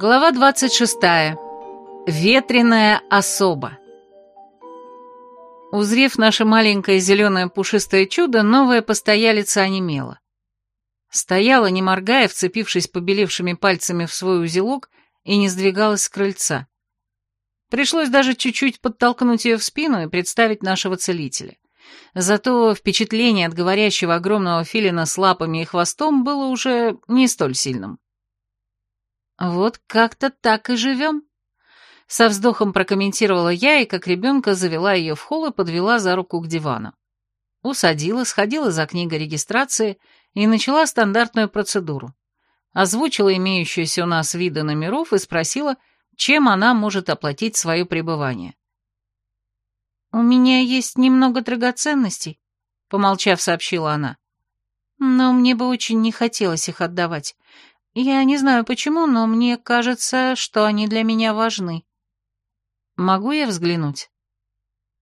Глава 26. Ветреная особа. Узрев наше маленькое зеленое пушистое чудо, новая постоялица онемела. Стояла, не моргая, вцепившись побелевшими пальцами в свой узелок, и не сдвигалась с крыльца. Пришлось даже чуть-чуть подтолкнуть ее в спину и представить нашего целителя. Зато впечатление от говорящего огромного филина с лапами и хвостом было уже не столь сильным. «Вот как-то так и живем», — со вздохом прокомментировала я и, как ребенка, завела ее в холл и подвела за руку к дивану. Усадила, сходила за книгой регистрации и начала стандартную процедуру. Озвучила имеющиеся у нас виды номеров и спросила, чем она может оплатить свое пребывание. «У меня есть немного драгоценностей», — помолчав, сообщила она. «Но мне бы очень не хотелось их отдавать. Я не знаю почему, но мне кажется, что они для меня важны. Могу я взглянуть?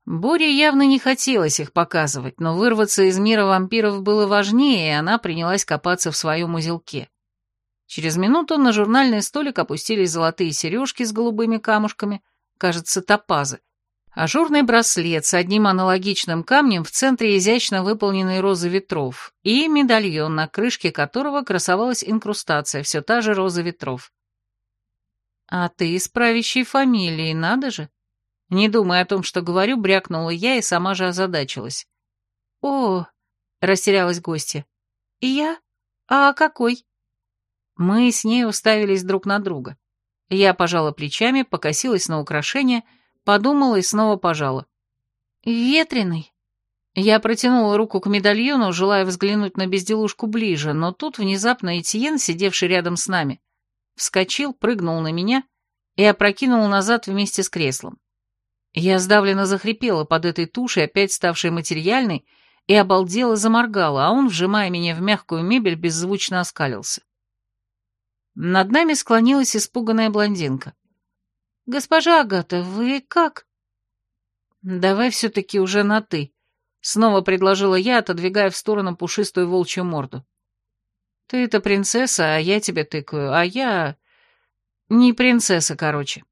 Боре явно не хотелось их показывать, но вырваться из мира вампиров было важнее, и она принялась копаться в своем узелке. Через минуту на журнальный столик опустились золотые сережки с голубыми камушками, кажется, топазы, ажурный браслет с одним аналогичным камнем в центре изящно выполненной розы ветров и медальон, на крышке которого красовалась инкрустация, все та же роза ветров. «А ты из правящей фамилии, надо же!» Не думая о том, что говорю, брякнула я и сама же озадачилась. «О!» — растерялась гостья. «Я? А какой?» Мы с ней уставились друг на друга. Я пожала плечами, покосилась на украшения — Подумала и снова пожала. «Ветреный». Я протянула руку к медальону, желая взглянуть на безделушку ближе, но тут внезапно Этьен, сидевший рядом с нами, вскочил, прыгнул на меня и опрокинул назад вместе с креслом. Я сдавленно захрипела под этой тушей, опять ставшей материальной, и обалдела заморгала, а он, вжимая меня в мягкую мебель, беззвучно оскалился. Над нами склонилась испуганная блондинка. «Госпожа Агата, вы как?» «Давай все-таки уже на «ты», — снова предложила я, отодвигая в сторону пушистую волчью морду. «Ты-то принцесса, а я тебе тыкаю, а я...» «Не принцесса, короче».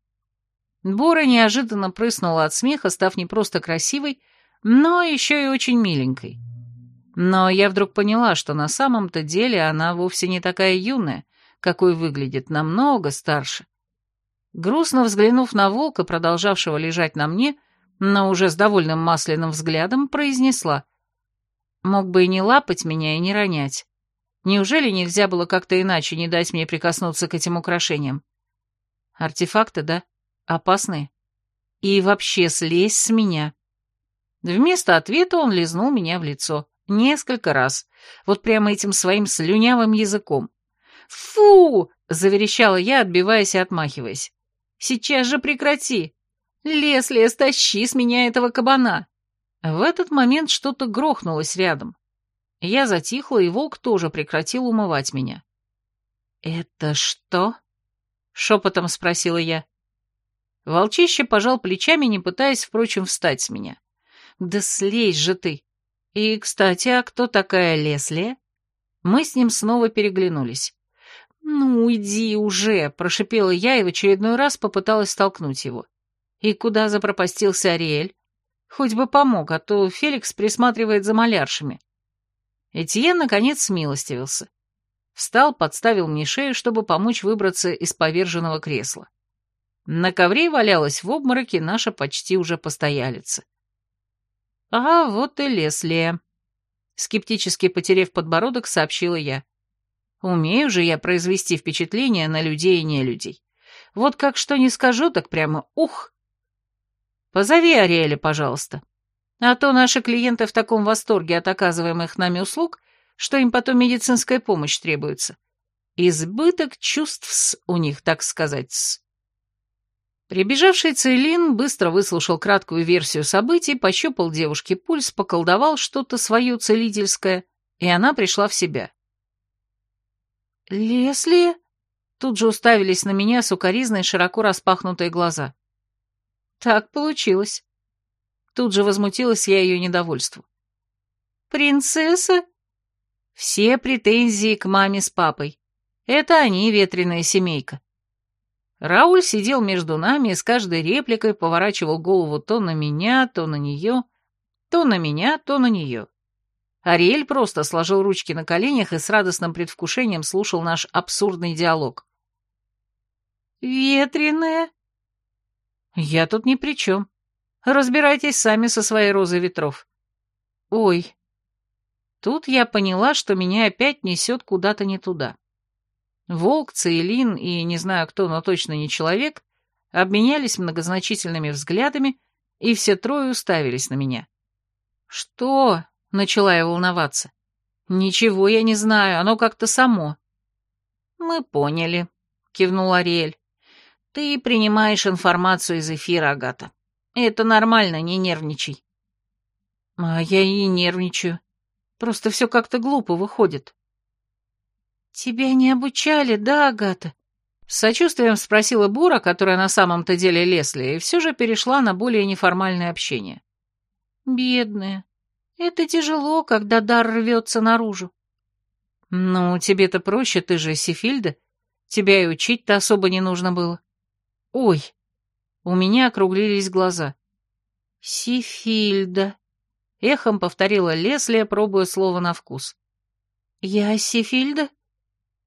Бора неожиданно прыснула от смеха, став не просто красивой, но еще и очень миленькой. Но я вдруг поняла, что на самом-то деле она вовсе не такая юная, какой выглядит, намного старше. Грустно взглянув на волка, продолжавшего лежать на мне, но уже с довольным масляным взглядом, произнесла. Мог бы и не лапать меня, и не ронять. Неужели нельзя было как-то иначе не дать мне прикоснуться к этим украшениям? Артефакты, да? Опасные. И вообще слезь с меня. Вместо ответа он лизнул меня в лицо. Несколько раз. Вот прямо этим своим слюнявым языком. «Фу!» — заверещала я, отбиваясь и отмахиваясь. Сейчас же прекрати! Лесли, стащи с меня этого кабана!» В этот момент что-то грохнулось рядом. Я затихла, и волк тоже прекратил умывать меня. «Это что?» — шепотом спросила я. Волчище пожал плечами, не пытаясь, впрочем, встать с меня. «Да слезь же ты! И, кстати, а кто такая Лесли?» Мы с ним снова переглянулись. «Ну, уйди уже!» — прошипела я и в очередной раз попыталась столкнуть его. «И куда запропастился Ариэль? Хоть бы помог, а то Феликс присматривает за маляршами». Этьен, наконец, смилостивился. Встал, подставил мне шею, чтобы помочь выбраться из поверженного кресла. На ковре валялась в обмороке наша почти уже постоялица. «А вот и Леслия», — скептически потерев подбородок, сообщила я. Умею же я произвести впечатление на людей и нелюдей. Вот как что не скажу, так прямо ух! Позови Ариэля, пожалуйста. А то наши клиенты в таком восторге от оказываемых нами услуг, что им потом медицинская помощь требуется. Избыток чувств у них, так сказать. Прибежавший Цейлин быстро выслушал краткую версию событий, пощупал девушке пульс, поколдовал что-то свое целительское, и она пришла в себя. «Лесли?» Тут же уставились на меня сукоризные широко распахнутые глаза. «Так получилось». Тут же возмутилась я ее недовольству. «Принцесса?» Все претензии к маме с папой. Это они ветреная семейка. Рауль сидел между нами и с каждой репликой поворачивал голову то на меня, то на нее, то на меня, то на нее. Ариэль просто сложил ручки на коленях и с радостным предвкушением слушал наш абсурдный диалог. «Ветреная?» «Я тут ни при чем. Разбирайтесь сами со своей розой ветров». «Ой». Тут я поняла, что меня опять несет куда-то не туда. Волк, Цейлин и не знаю кто, но точно не человек, обменялись многозначительными взглядами, и все трое уставились на меня. «Что?» — начала я волноваться. «Ничего я не знаю, оно как-то само». «Мы поняли», — кивнул Ариэль. «Ты принимаешь информацию из эфира, Агата. Это нормально, не нервничай». «А я и нервничаю. Просто все как-то глупо выходит». «Тебя не обучали, да, Агата?» С сочувствием спросила Бура, которая на самом-то деле Лесли, и все же перешла на более неформальное общение. «Бедная, это тяжело, когда дар рвется наружу. Ну, тебе-то проще, ты же Сифильда. Тебя и учить-то особо не нужно было. Ой, у меня округлились глаза. Сифильда. Эхом повторила Лесли, пробуя слово на вкус. Я Сифильда?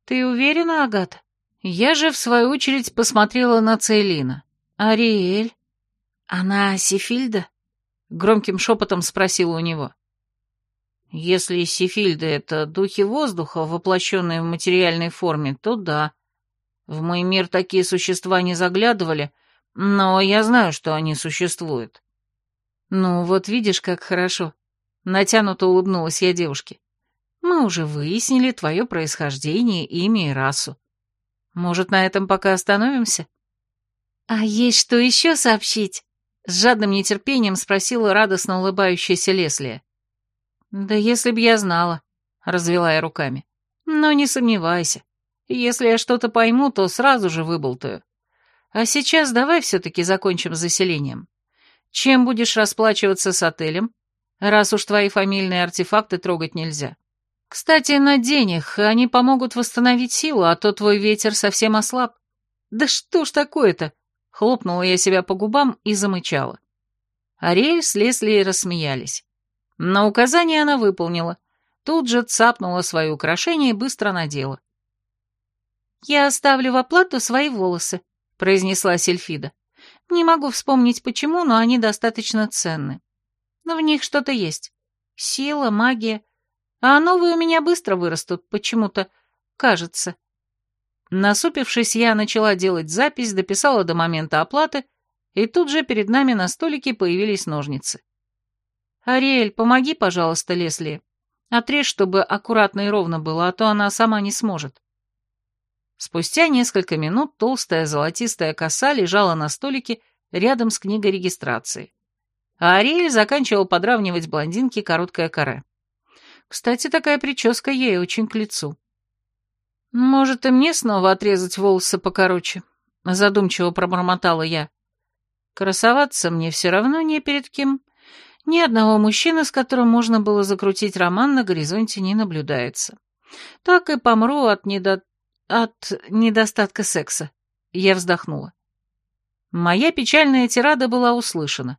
Ты уверена, Агата? Я же, в свою очередь, посмотрела на Цейлина. Ариэль? Она Сифильда? Громким шепотом спросила у него. Если сифильды — это духи воздуха, воплощенные в материальной форме, то да. В мой мир такие существа не заглядывали, но я знаю, что они существуют. Ну, вот видишь, как хорошо. Натянуто улыбнулась я девушке. Мы уже выяснили твое происхождение, имя и расу. Может, на этом пока остановимся? А есть что еще сообщить? С жадным нетерпением спросила радостно улыбающаяся Леслия. «Да если б я знала», — развела я руками. «Но не сомневайся. Если я что-то пойму, то сразу же выболтаю. А сейчас давай все-таки закончим с заселением. Чем будешь расплачиваться с отелем, раз уж твои фамильные артефакты трогать нельзя? Кстати, на денег они помогут восстановить силу, а то твой ветер совсем ослаб. Да что ж такое-то?» Хлопнула я себя по губам и замычала. Ариэль с Лесли рассмеялись. На указание она выполнила. Тут же цапнула свои украшения и быстро надела. «Я оставлю в оплату свои волосы», — произнесла Сельфида. «Не могу вспомнить почему, но они достаточно ценны. Но в них что-то есть. Сила, магия. А новые у меня быстро вырастут, почему-то, кажется». Насупившись, я начала делать запись, дописала до момента оплаты, и тут же перед нами на столике появились ножницы. «Ариэль, помоги, пожалуйста, Лесли. Отрежь, чтобы аккуратно и ровно было, а то она сама не сможет». Спустя несколько минут толстая золотистая коса лежала на столике рядом с книгой регистрации. А Ариэль заканчивал подравнивать блондинке короткое каре. Кстати, такая прическа ей очень к лицу. «Может, и мне снова отрезать волосы покороче?» — задумчиво пробормотала я. «Красоваться мне все равно не перед кем, ни одного мужчины, с которым можно было закрутить роман, на горизонте не наблюдается. Так и помру от, недо... от недостатка секса. Я вздохнула. Моя печальная тирада была услышана.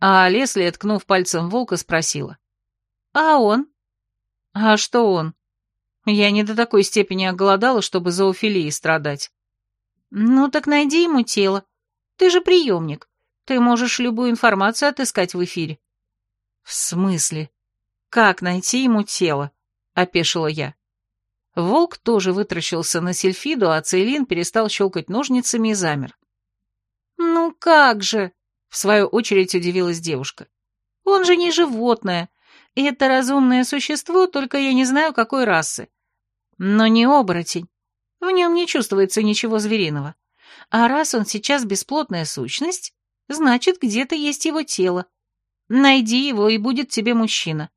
А Лесли, ткнув пальцем волка, спросила. «А он?» «А что он?» Я не до такой степени оголодала, чтобы зоофилией страдать. «Ну так найди ему тело. Ты же приемник. Ты можешь любую информацию отыскать в эфире. «В смысле? Как найти ему тело?» — опешила я. Волк тоже вытращился на сельфиду, а Цейлин перестал щелкать ножницами и замер. «Ну как же?» — в свою очередь удивилась девушка. «Он же не животное. Это разумное существо, только я не знаю, какой расы. Но не оборотень. В нем не чувствуется ничего звериного. А раз он сейчас бесплотная сущность, значит, где-то есть его тело. Найди его, и будет тебе мужчина.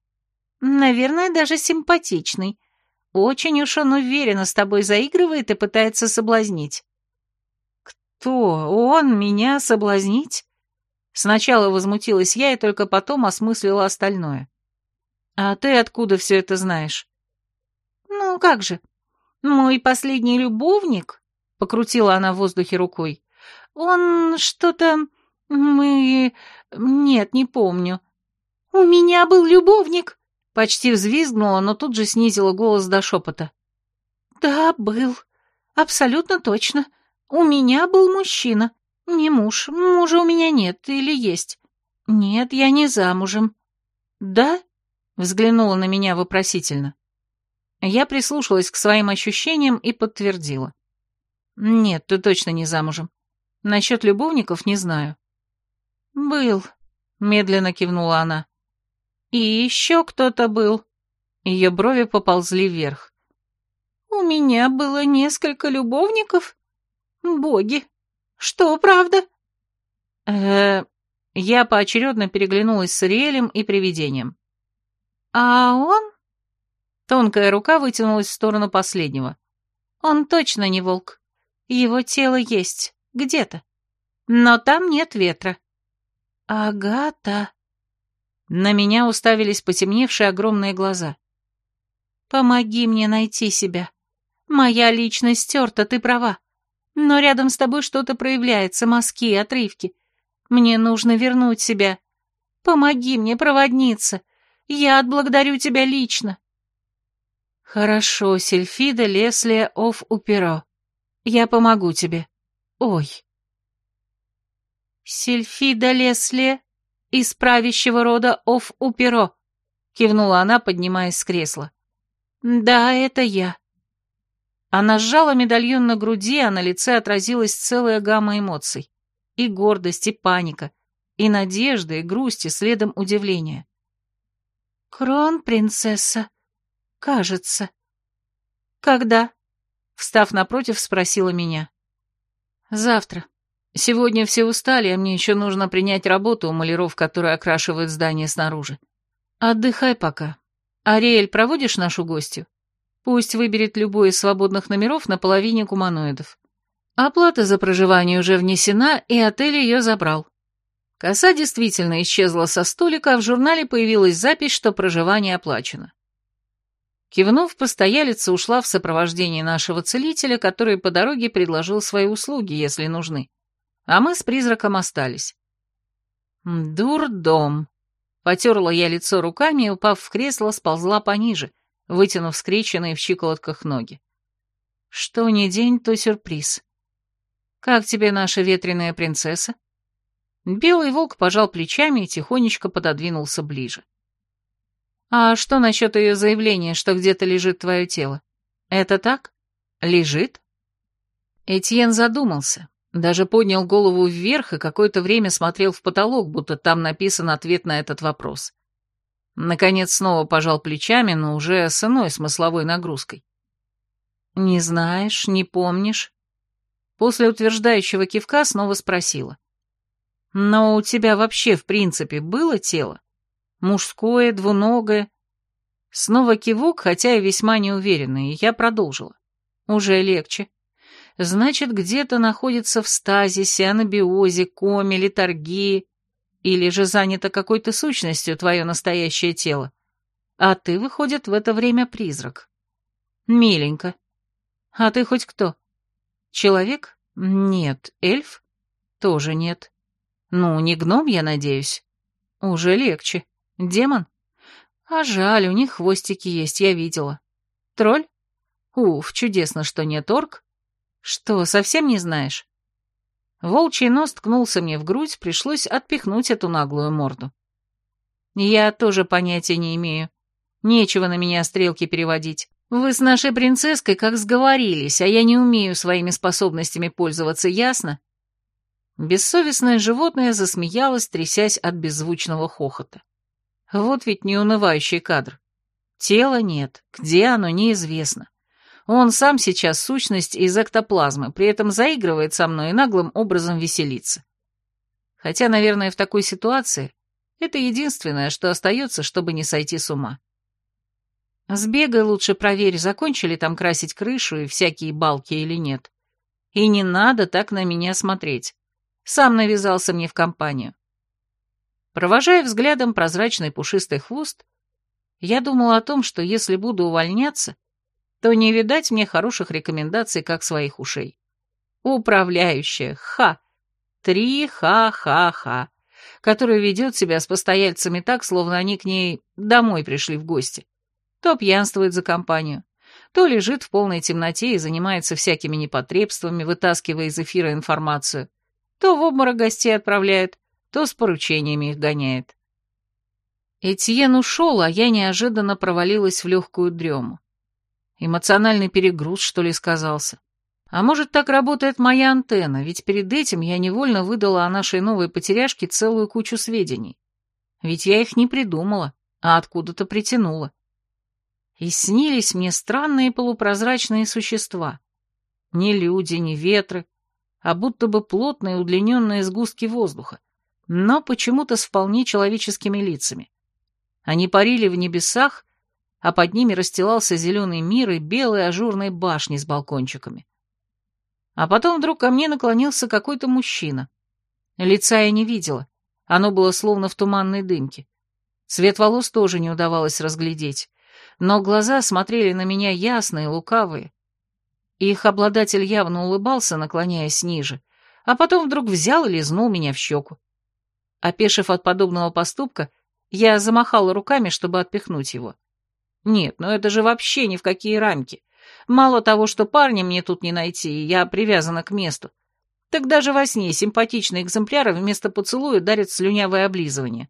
Наверное, даже симпатичный. Очень уж он уверенно с тобой заигрывает и пытается соблазнить. Кто? Он меня соблазнить? Сначала возмутилась я и только потом осмыслила остальное. А ты откуда все это знаешь? Ну, как же. Мой последний любовник, покрутила она в воздухе рукой. «Он что-то... мы... нет, не помню». «У меня был любовник!» Почти взвизгнула, но тут же снизила голос до шепота. «Да, был. Абсолютно точно. У меня был мужчина. Не муж. Мужа у меня нет. Или есть. Нет, я не замужем». «Да?» — взглянула на меня вопросительно. Я прислушалась к своим ощущениям и подтвердила. «Нет, ты точно не замужем. Насчет любовников не знаю». «Был», — медленно кивнула она. «И еще кто-то был». Ее брови поползли вверх. «У меня было несколько любовников? Боги! Что, правда?» э Я поочередно переглянулась с Ариэлем и привидением. «А он?» Тонкая рука вытянулась в сторону последнего. «Он точно не волк. Его тело есть, где-то. Но там нет ветра». «Агата...» На меня уставились потемневшие огромные глаза. «Помоги мне найти себя. Моя личность стерта, ты права. Но рядом с тобой что-то проявляется, мазки, отрывки. Мне нужно вернуть себя. Помоги мне, проводница. Я отблагодарю тебя лично». «Хорошо, Сельфида Леслия оф Уперо. Я помогу тебе. Ой». «Сельфида Леслия из правящего рода оф Уперо», — кивнула она, поднимаясь с кресла. «Да, это я». Она сжала медальон на груди, а на лице отразилась целая гамма эмоций. И гордость, и паника, и надежда, и грусть, и следом удивление. «Крон, принцесса», «Кажется». «Когда?» — встав напротив, спросила меня. «Завтра. Сегодня все устали, а мне еще нужно принять работу у маляров, которые окрашивают здание снаружи. Отдыхай пока. Ариэль, проводишь нашу гостью? Пусть выберет любой из свободных номеров на половине гуманоидов. Оплата за проживание уже внесена, и отель ее забрал. Коса действительно исчезла со столика, а в журнале появилась запись, что проживание оплачено. Кивнув, постоялица ушла в сопровождении нашего целителя, который по дороге предложил свои услуги, если нужны. А мы с призраком остались. «Дурдом!» Потерла я лицо руками и, упав в кресло, сползла пониже, вытянув скрещенные в щиколотках ноги. Что ни день, то сюрприз. «Как тебе наша ветреная принцесса?» Белый волк пожал плечами и тихонечко пододвинулся ближе. «А что насчет ее заявления, что где-то лежит твое тело? Это так? Лежит?» Этьен задумался, даже поднял голову вверх и какое-то время смотрел в потолок, будто там написан ответ на этот вопрос. Наконец снова пожал плечами, но уже с иной смысловой нагрузкой. «Не знаешь, не помнишь?» После утверждающего кивка снова спросила. «Но у тебя вообще, в принципе, было тело?» Мужское, двуногое. Снова кивок, хотя и весьма неуверенный, и я продолжила. Уже легче. Значит, где-то находится в стазисе, анабиозе, коме, литургии, или же занято какой-то сущностью твое настоящее тело. А ты, выходит, в это время призрак. Миленько. А ты хоть кто? Человек? Нет. Эльф? Тоже нет. Ну, не гном, я надеюсь. Уже легче. Демон? А жаль, у них хвостики есть, я видела. Тролль? Уф, чудесно, что нет орк. Что, совсем не знаешь? Волчий нос ткнулся мне в грудь, пришлось отпихнуть эту наглую морду. Я тоже понятия не имею. Нечего на меня стрелки переводить. Вы с нашей принцесской как сговорились, а я не умею своими способностями пользоваться, ясно? Бессовестное животное засмеялось, трясясь от беззвучного хохота. Вот ведь неунывающий кадр. Тела нет, где оно, неизвестно. Он сам сейчас сущность из эктоплазмы, при этом заигрывает со мной и наглым образом веселится. Хотя, наверное, в такой ситуации это единственное, что остается, чтобы не сойти с ума. Сбегай лучше проверь, закончили там красить крышу и всякие балки или нет. И не надо так на меня смотреть. Сам навязался мне в компанию. Провожая взглядом прозрачный пушистый хвост, я думал о том, что если буду увольняться, то не видать мне хороших рекомендаций, как своих ушей. Управляющая, ха! Три ха-ха-ха, которая ведет себя с постояльцами так, словно они к ней домой пришли в гости. То пьянствует за компанию, то лежит в полной темноте и занимается всякими непотребствами, вытаскивая из эфира информацию, то в обморок гостей отправляет, то с поручениями их гоняет. Этьен ушел, а я неожиданно провалилась в легкую дрему. Эмоциональный перегруз, что ли, сказался. А может, так работает моя антенна, ведь перед этим я невольно выдала о нашей новой потеряшке целую кучу сведений. Ведь я их не придумала, а откуда-то притянула. И снились мне странные полупрозрачные существа. Не люди, не ветры, а будто бы плотные удлиненные сгустки воздуха, но почему-то с вполне человеческими лицами. Они парили в небесах, а под ними расстилался зеленый мир и белые ажурные башни с балкончиками. А потом вдруг ко мне наклонился какой-то мужчина. Лица я не видела, оно было словно в туманной дымке. Цвет волос тоже не удавалось разглядеть, но глаза смотрели на меня ясные, лукавые. Их обладатель явно улыбался, наклоняясь ниже, а потом вдруг взял и лизнул меня в щеку. Опешив от подобного поступка, я замахала руками, чтобы отпихнуть его. Нет, ну это же вообще ни в какие рамки. Мало того, что парня мне тут не найти, я привязана к месту, так даже во сне симпатичные экземпляры вместо поцелуя дарят слюнявое облизывание.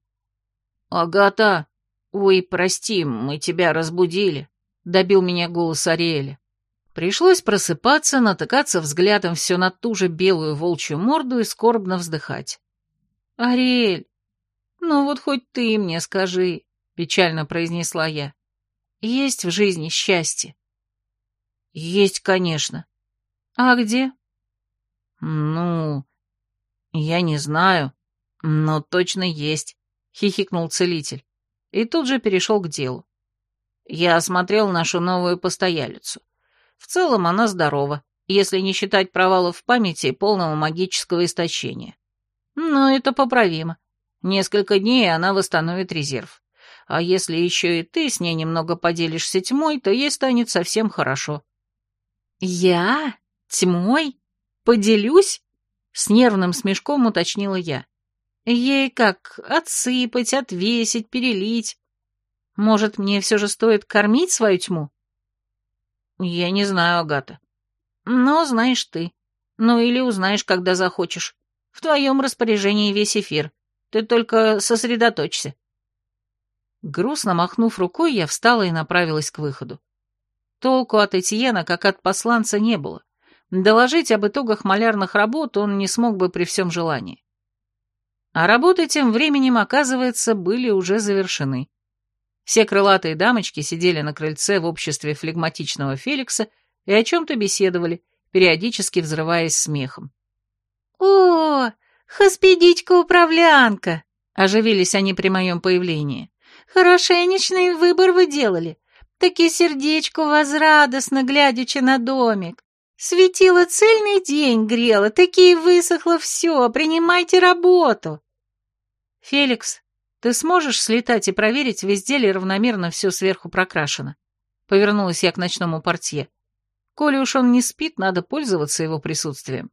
«Агата! Ой, прости, мы тебя разбудили», — добил меня голос Ариэля. Пришлось просыпаться, натыкаться взглядом все на ту же белую волчью морду и скорбно вздыхать. «Ариэль, ну вот хоть ты мне скажи», — печально произнесла я. «Есть в жизни счастье?» «Есть, конечно». «А где?» «Ну, я не знаю, но точно есть», — хихикнул целитель. И тут же перешел к делу. Я осмотрел нашу новую постоялицу. В целом она здорова, если не считать провалов в памяти и полного магического истощения. Но это поправимо. Несколько дней она восстановит резерв. А если еще и ты с ней немного поделишься тьмой, то ей станет совсем хорошо. «Я? Тьмой? Поделюсь?» — с нервным смешком уточнила я. «Ей как отсыпать, отвесить, перелить? Может, мне все же стоит кормить свою тьму?» «Я не знаю, Агата. Но знаешь ты. Ну или узнаешь, когда захочешь. В твоем распоряжении весь эфир. Ты только сосредоточься». Грустно махнув рукой, я встала и направилась к выходу. Толку от Этьена, как от посланца, не было. Доложить об итогах малярных работ он не смог бы при всем желании. А работы тем временем, оказывается, были уже завершены. Все крылатые дамочки сидели на крыльце в обществе флегматичного Феликса и о чем-то беседовали, периодически взрываясь смехом. «О, хоспедичка-управлянка!» — оживились они при моем появлении. «Хорошенечный выбор вы делали. Таки сердечко возрадостно, глядячи на домик. Светило цельный день, грело, таки высохло все, принимайте работу. Феликс, ты сможешь слетать и проверить, везде ли равномерно все сверху прокрашено? Повернулась я к ночному портье. Коли уж он не спит, надо пользоваться его присутствием.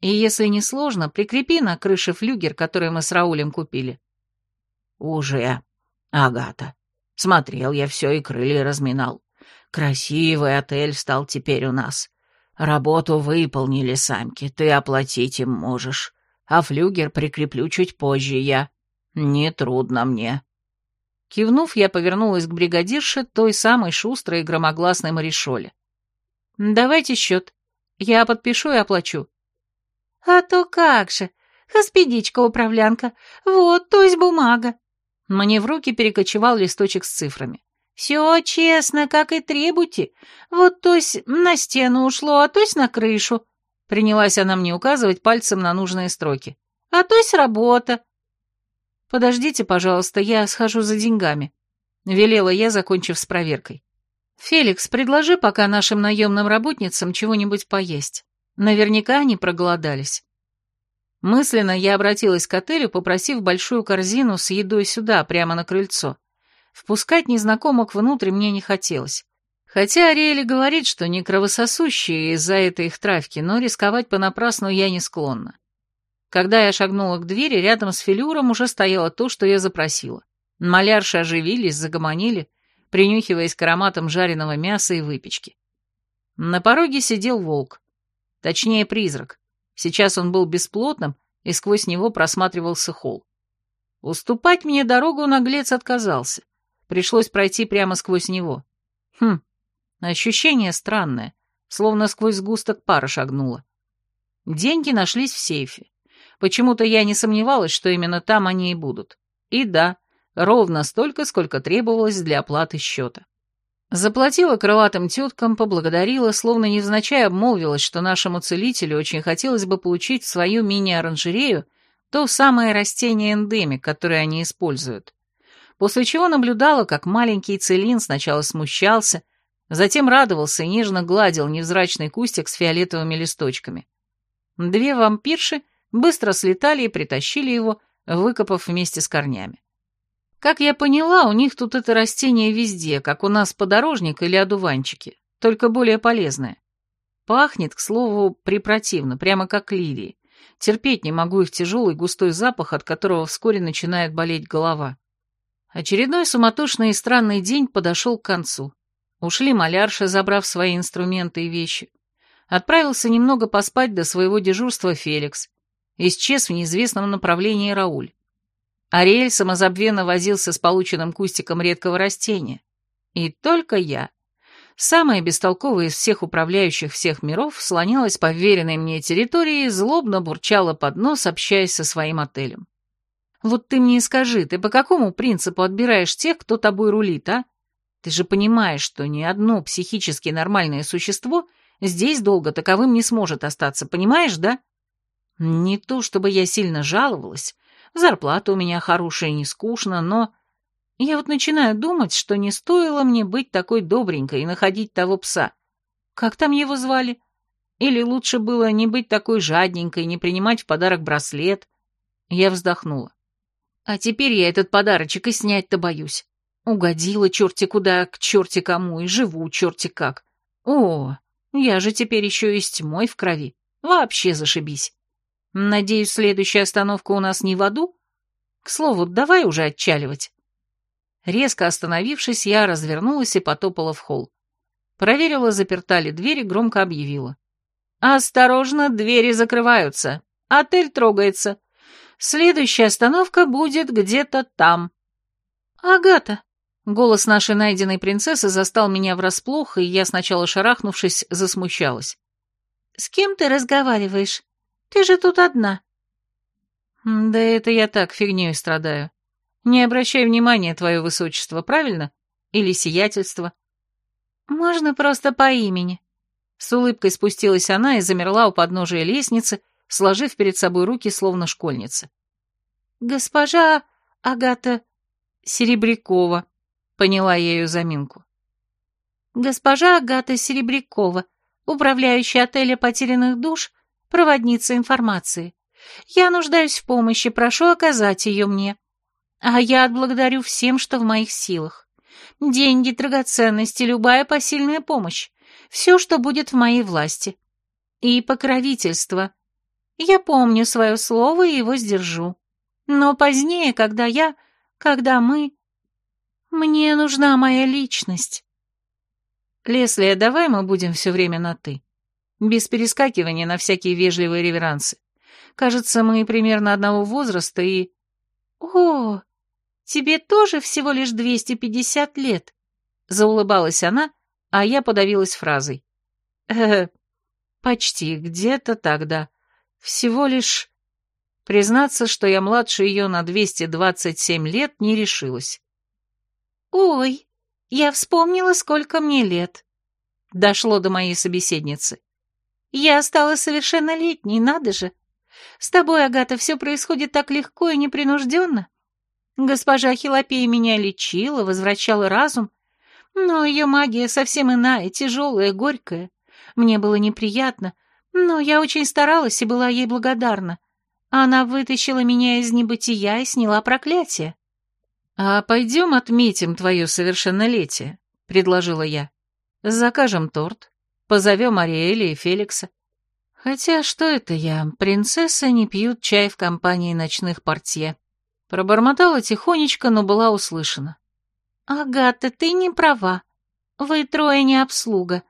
И если не сложно, прикрепи на крыше флюгер, который мы с Раулем купили. Уже, Агата. Смотрел я все и крылья разминал. Красивый отель стал теперь у нас. Работу выполнили самки, ты оплатить им можешь. А флюгер прикреплю чуть позже я. Не трудно мне. Кивнув, я повернулась к бригадирше, той самой шустрой и громогласной Маришоле. «Давайте счет. Я подпишу и оплачу». «А то как же! Хоспедичка-управлянка. Вот, то есть бумага. Мне в руки перекочевал листочек с цифрами. «Все честно, как и требуйте. Вот тось на стену ушло, а тось на крышу». Принялась она мне указывать пальцем на нужные строки. «А тось работа». «Подождите, пожалуйста, я схожу за деньгами», — велела я, закончив с проверкой. «Феликс, предложи пока нашим наемным работницам чего-нибудь поесть. Наверняка они проголодались». Мысленно я обратилась к отелю, попросив большую корзину с едой сюда, прямо на крыльцо. Впускать незнакомок внутрь мне не хотелось. Хотя Ариэли говорит, что не кровососущие из-за этой их травки, но рисковать понапрасну я не склонна. Когда я шагнула к двери, рядом с Филюром уже стояло то, что я запросила. Малярши оживились, загомонили, принюхиваясь к ароматам жареного мяса и выпечки. На пороге сидел волк. Точнее, призрак. Сейчас он был бесплотным, и сквозь него просматривался холл. Уступать мне дорогу наглец отказался. Пришлось пройти прямо сквозь него. Хм, ощущение странное, словно сквозь сгусток пара шагнула. Деньги нашлись в сейфе. Почему-то я не сомневалась, что именно там они и будут. И да, ровно столько, сколько требовалось для оплаты счета. Заплатила крылатым теткам, поблагодарила, словно невзначай обмолвилась, что нашему целителю очень хотелось бы получить в свою мини-оранжерею то самое растение-эндемик, которое они используют. После чего наблюдала, как маленький целин сначала смущался, затем радовался и нежно гладил невзрачный кустик с фиолетовыми листочками. Две вампирши быстро слетали и притащили его, выкопав вместе с корнями. Как я поняла, у них тут это растение везде, как у нас подорожник или одуванчики, только более полезное. Пахнет, к слову, препротивно, прямо как лилии. Терпеть не могу их тяжелый густой запах, от которого вскоре начинает болеть голова. Очередной суматошный и странный день подошел к концу. Ушли малярши, забрав свои инструменты и вещи. Отправился немного поспать до своего дежурства Феликс. Исчез в неизвестном направлении Рауль. Ариэль самозабвенно возился с полученным кустиком редкого растения. И только я, самая бестолковая из всех управляющих всех миров, слонялась по веренной мне территории и злобно бурчала под нос, общаясь со своим отелем. Вот ты мне и скажи, ты по какому принципу отбираешь тех, кто тобой рулит, а? Ты же понимаешь, что ни одно психически нормальное существо здесь долго таковым не сможет остаться, понимаешь, да? Не то чтобы я сильно жаловалась, зарплата у меня хорошая, не скучно, но... Я вот начинаю думать, что не стоило мне быть такой добренькой и находить того пса. Как там его звали? Или лучше было не быть такой жадненькой, не принимать в подарок браслет? Я вздохнула. А теперь я этот подарочек и снять-то боюсь. Угодила черти куда, к черти кому, и живу черти как. О, я же теперь еще и с тьмой в крови. Вообще зашибись. Надеюсь, следующая остановка у нас не в аду? К слову, давай уже отчаливать. Резко остановившись, я развернулась и потопала в холл. Проверила, заперта ли дверь и громко объявила. «Осторожно, двери закрываются. Отель трогается. Следующая остановка будет где-то там». «Агата!» Голос нашей найденной принцессы застал меня врасплох, и я, сначала шарахнувшись, засмущалась. «С кем ты разговариваешь? Ты же тут одна». «Да это я так фигней страдаю. Не обращай внимания, твое высочество, правильно? Или сиятельство?» «Можно просто по имени». С улыбкой спустилась она и замерла у подножия лестницы, сложив перед собой руки, словно школьница. «Госпожа Агата Серебрякова», — поняла я ее заминку. «Госпожа Агата Серебрякова, управляющая отеля потерянных душ, проводница информации. Я нуждаюсь в помощи, прошу оказать ее мне. А я отблагодарю всем, что в моих силах. Деньги, драгоценности, любая посильная помощь. Все, что будет в моей власти. И покровительство. Я помню свое слово и его сдержу. Но позднее, когда я, когда мы... Мне нужна моя личность. Лесли, давай мы будем все время на «ты». Без перескакивания на всякие вежливые реверансы. Кажется, мы примерно одного возраста и... О, тебе тоже всего лишь 250 лет. Заулыбалась она, а я подавилась фразой. Э, почти, где-то тогда. Всего лишь... Признаться, что я младше ее на 227 лет, не решилась. «Ой, я вспомнила, сколько мне лет», — дошло до моей собеседницы. «Я стала совершеннолетней, надо же. С тобой, Агата, все происходит так легко и непринужденно. Госпожа Хилопея меня лечила, возвращала разум, но ее магия совсем иная, тяжелая, горькая. Мне было неприятно, но я очень старалась и была ей благодарна. Она вытащила меня из небытия и сняла проклятие. «А пойдем отметим твое совершеннолетие», — предложила я. Закажем торт, позовем Ариэля и Феликса. Хотя что это я, принцессы не пьют чай в компании ночных портье. Пробормотала тихонечко, но была услышана. «Агата, ты не права. Вы трое не обслуга.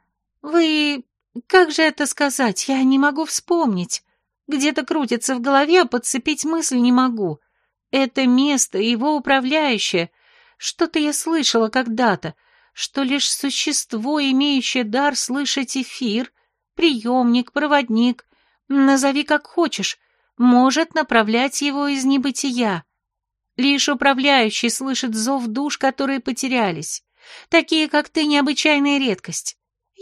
Вы... Как же это сказать? Я не могу вспомнить. Где-то крутится в голове, а подцепить мысль не могу. Это место, его управляющее. Что-то я слышала когда-то, что лишь существо, имеющее дар слышать эфир, приемник, проводник, назови как хочешь, может направлять его из небытия. Лишь управляющий слышит зов душ, которые потерялись. Такие, как ты, необычайная редкость.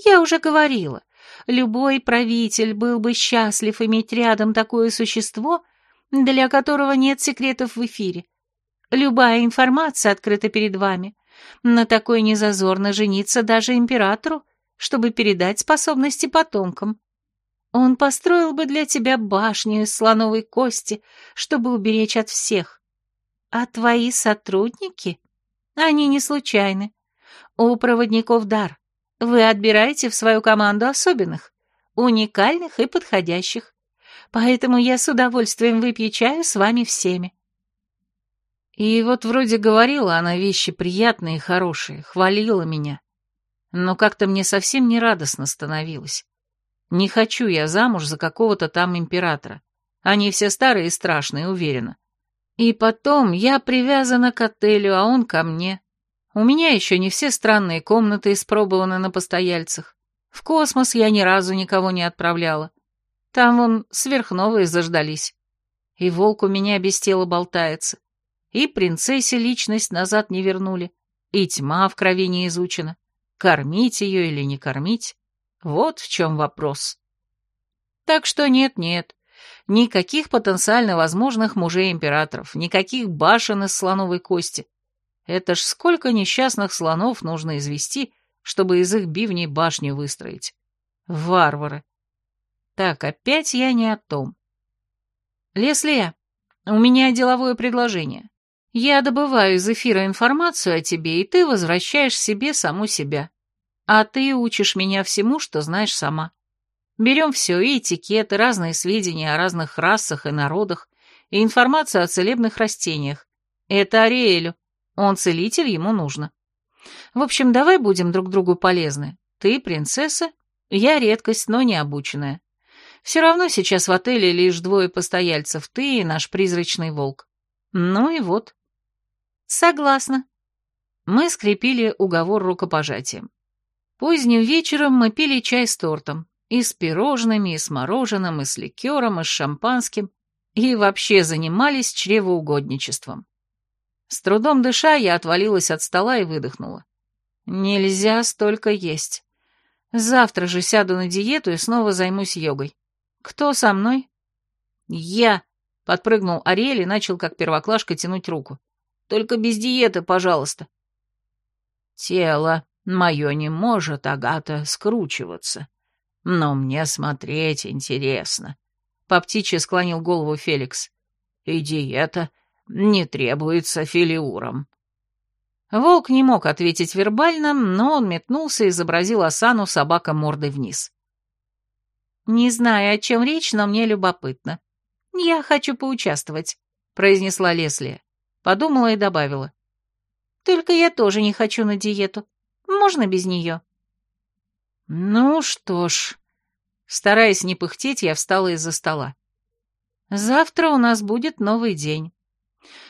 Я уже говорила, любой правитель был бы счастлив иметь рядом такое существо, для которого нет секретов в эфире. Любая информация открыта перед вами. На такой незазорно жениться даже императору, чтобы передать способности потомкам. Он построил бы для тебя башню из слоновой кости, чтобы уберечь от всех. А твои сотрудники? Они не случайны. У проводников дар. Вы отбираете в свою команду особенных, уникальных и подходящих. Поэтому я с удовольствием выпью чаю с вами всеми. И вот вроде говорила она вещи приятные и хорошие, хвалила меня. Но как-то мне совсем не радостно становилось. Не хочу я замуж за какого-то там императора. Они все старые и страшные, уверена. И потом я привязана к отелю, а он ко мне. У меня еще не все странные комнаты испробованы на постояльцах. В космос я ни разу никого не отправляла. Там вон сверхновые заждались. И волк у меня без тела болтается. И принцессе личность назад не вернули. И тьма в крови не изучена. Кормить ее или не кормить? Вот в чем вопрос. Так что нет-нет, Никаких потенциально возможных мужей-императоров, никаких башен из слоновой кости. Это ж сколько несчастных слонов нужно извести, чтобы из их бивней башню выстроить. Варвары. Так, опять я не о том. Лесли, у меня деловое предложение. Я добываю из эфира информацию о тебе, и ты возвращаешь себе саму себя. А ты учишь меня всему, что знаешь сама. Берем все, и этикеты, разные сведения о разных расах и народах, и информацию о целебных растениях. Это Ариэлю. Он целитель, ему нужно. В общем, давай будем друг другу полезны. Ты принцесса, я редкость, но не обученная. Все равно сейчас в отеле лишь двое постояльцев, ты и наш призрачный волк. Ну и вот. Согласна. Мы скрепили уговор рукопожатием. Поздним вечером мы пили чай с тортом, и с пирожными, и с мороженым, и с ликером, и с шампанским, и вообще занимались чревоугодничеством. С трудом дыша, я отвалилась от стола и выдохнула. Нельзя столько есть. Завтра же сяду на диету и снова займусь йогой. Кто со мной? Я, подпрыгнул Ариэль и начал, как первоклашка, тянуть руку. Только без диеты, пожалуйста. Тело мое не может, Агата, скручиваться, но мне смотреть интересно. По птичьи склонил голову Феликс. И диета не требуется филиурам. Волк не мог ответить вербально, но он метнулся и изобразил осану собака мордой вниз. «Не знаю, о чем речь, но мне любопытно. Я хочу поучаствовать», — произнесла Лесли. Подумала и добавила. «Только я тоже не хочу на диету. Можно без нее?» «Ну что ж...» Стараясь не пыхтеть, я встала из-за стола. «Завтра у нас будет новый день.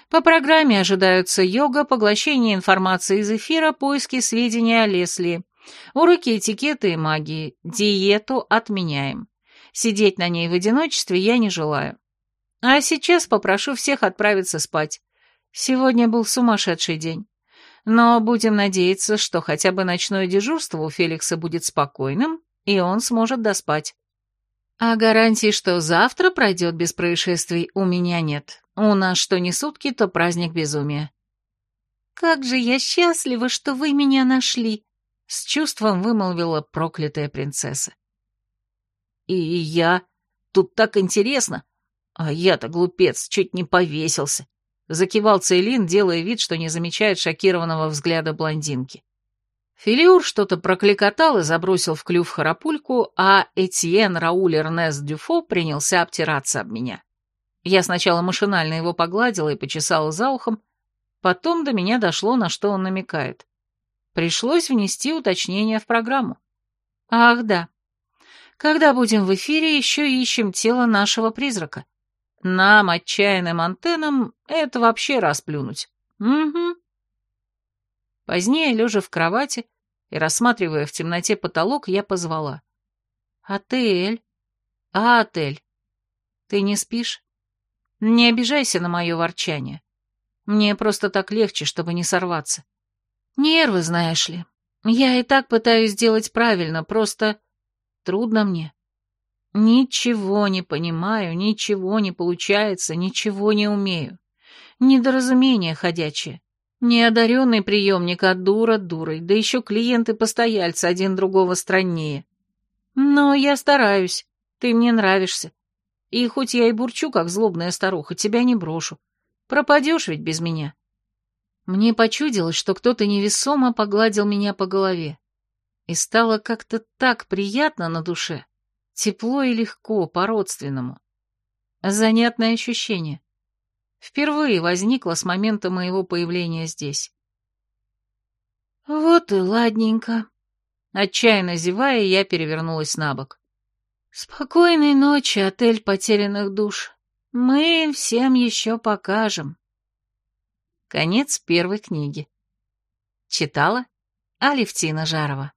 По программе ожидаются йога, поглощение информации из эфира, поиски сведений о Лесли, уроки этикета и магии, диету отменяем. Сидеть на ней в одиночестве я не желаю. А сейчас попрошу всех отправиться спать. Сегодня был сумасшедший день. Но будем надеяться, что хотя бы ночное дежурство у Феликса будет спокойным, и он сможет доспать. А гарантии, что завтра пройдет без происшествий, у меня нет. У нас что не сутки, то праздник безумия. «Как же я счастлива, что вы меня нашли!» — с чувством вымолвила проклятая принцесса. «И я... Тут так интересно! А я-то, глупец, чуть не повесился!» Закивал Цейлин, делая вид, что не замечает шокированного взгляда блондинки. Филиур что-то прокликотал и забросил в клюв харапульку, а Этьен Рауль Эрнест Дюфо принялся обтираться об меня. Я сначала машинально его погладила и почесала за ухом, потом до меня дошло, на что он намекает. Пришлось внести уточнение в программу. Ах, да. Когда будем в эфире, еще ищем тело нашего призрака. Нам, отчаянным антеннам, это вообще расплюнуть. Угу. Позднее, лежа в кровати и рассматривая в темноте потолок, я позвала. «Отель? А, отель? Ты не спишь? Не обижайся на мое ворчание. Мне просто так легче, чтобы не сорваться. Нервы, знаешь ли. Я и так пытаюсь сделать правильно, просто трудно мне. Ничего не понимаю, ничего не получается, ничего не умею. Недоразумение ходячее. Неодаренный приемник, а дура дурой, да еще клиенты-постояльцы один другого страннее. Но я стараюсь, ты мне нравишься. И хоть я и бурчу, как злобная старуха, тебя не брошу. Пропадешь ведь без меня. Мне почудилось, что кто-то невесомо погладил меня по голове. И стало как-то так приятно на душе. Тепло и легко, по-родственному. Занятное ощущение. Впервые возникло с момента моего появления здесь. Вот и ладненько. Отчаянно зевая, я перевернулась на бок. Спокойной ночи, отель потерянных душ. Мы всем еще покажем. Конец первой книги. Читала Алевтина Жарова.